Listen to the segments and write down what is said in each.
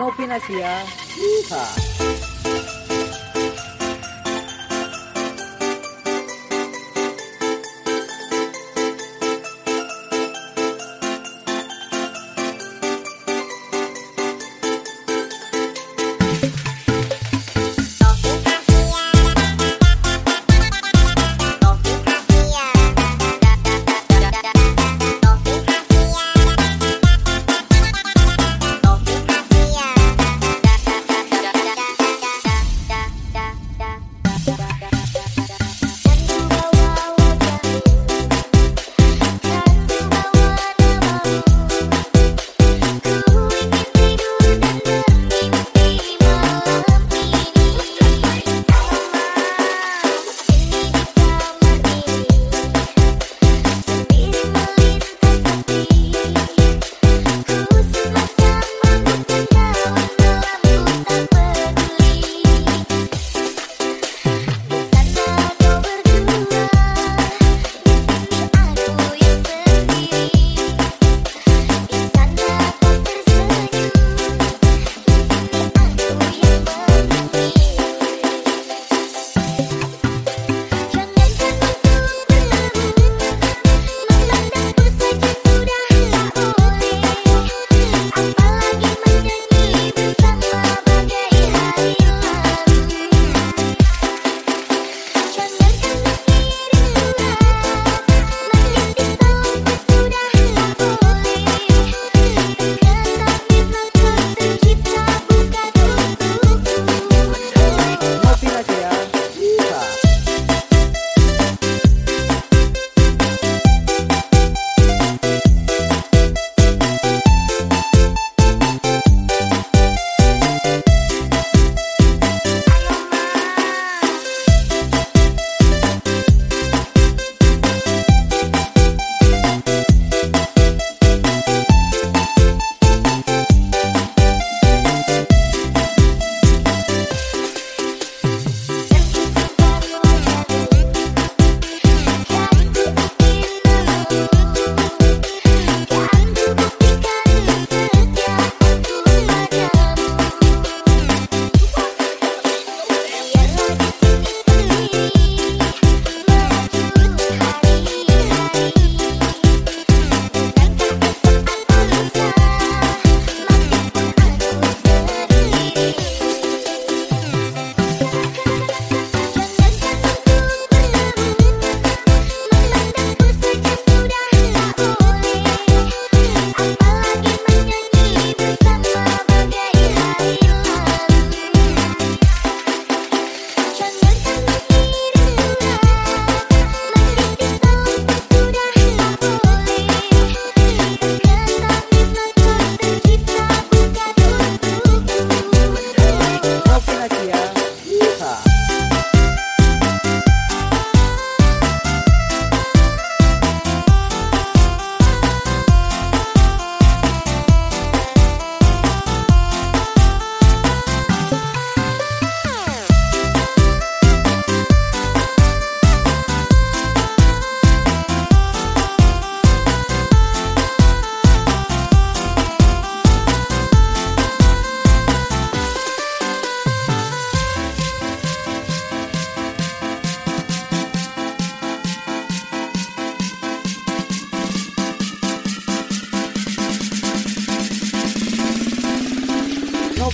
Novinasia. Yeehaw.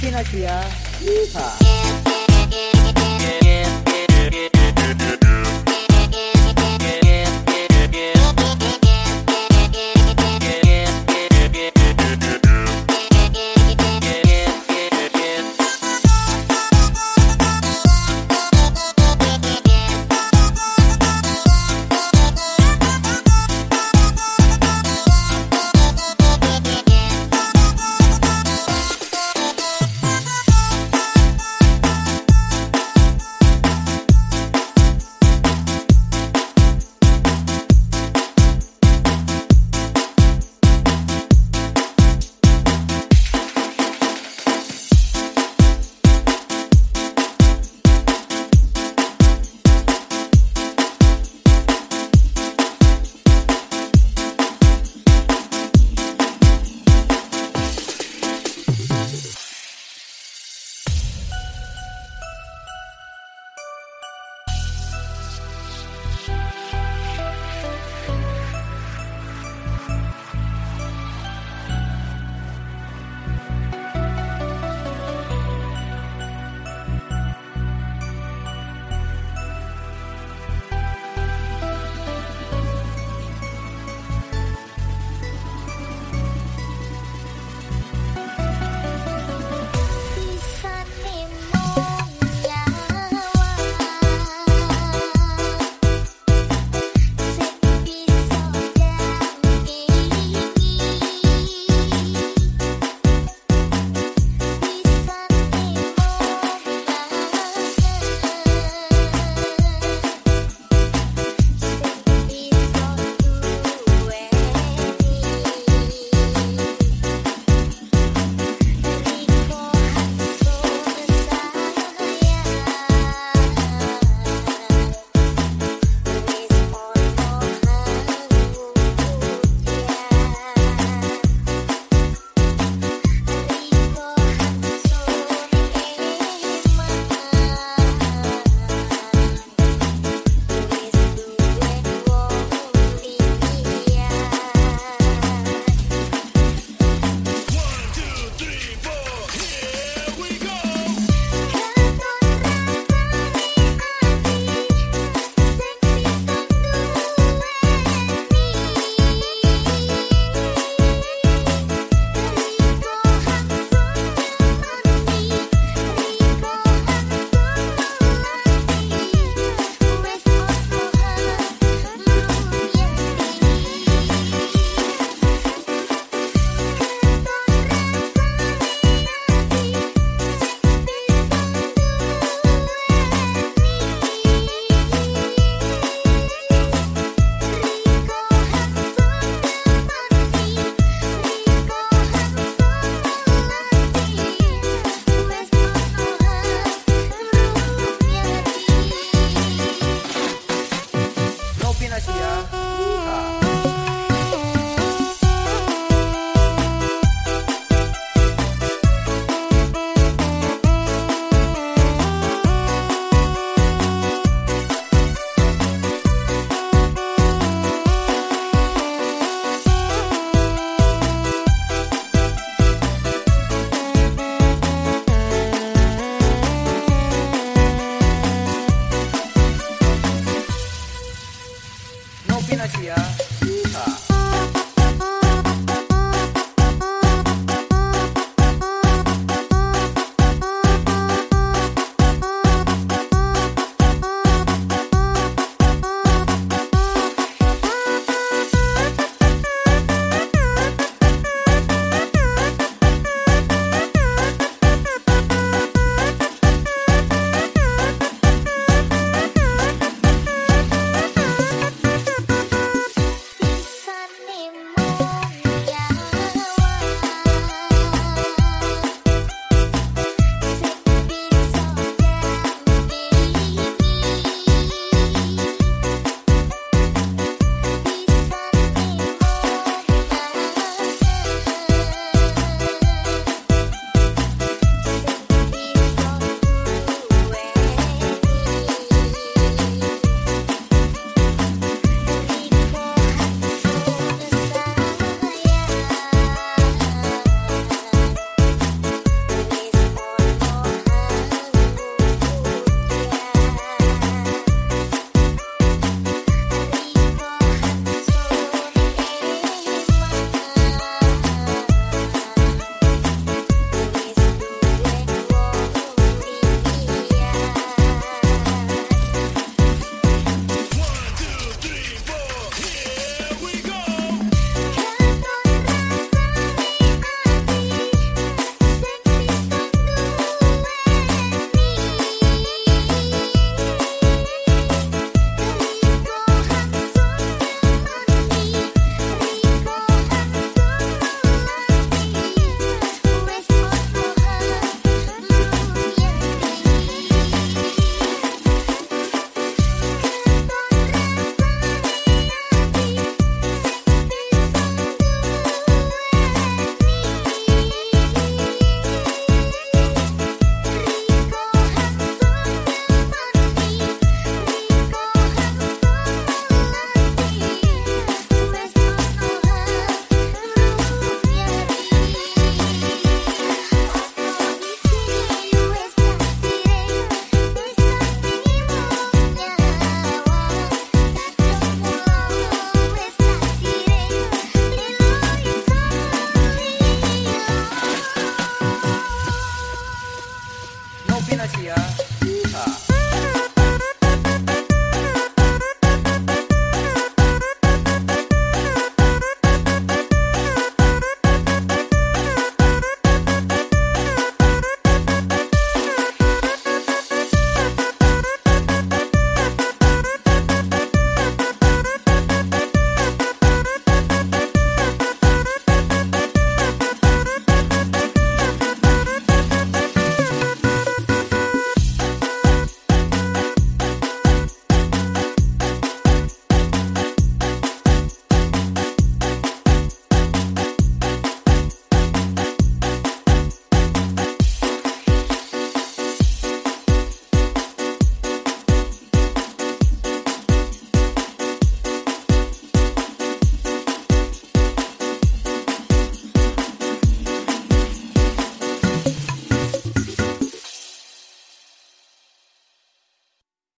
Pinocchia. Yeehaw!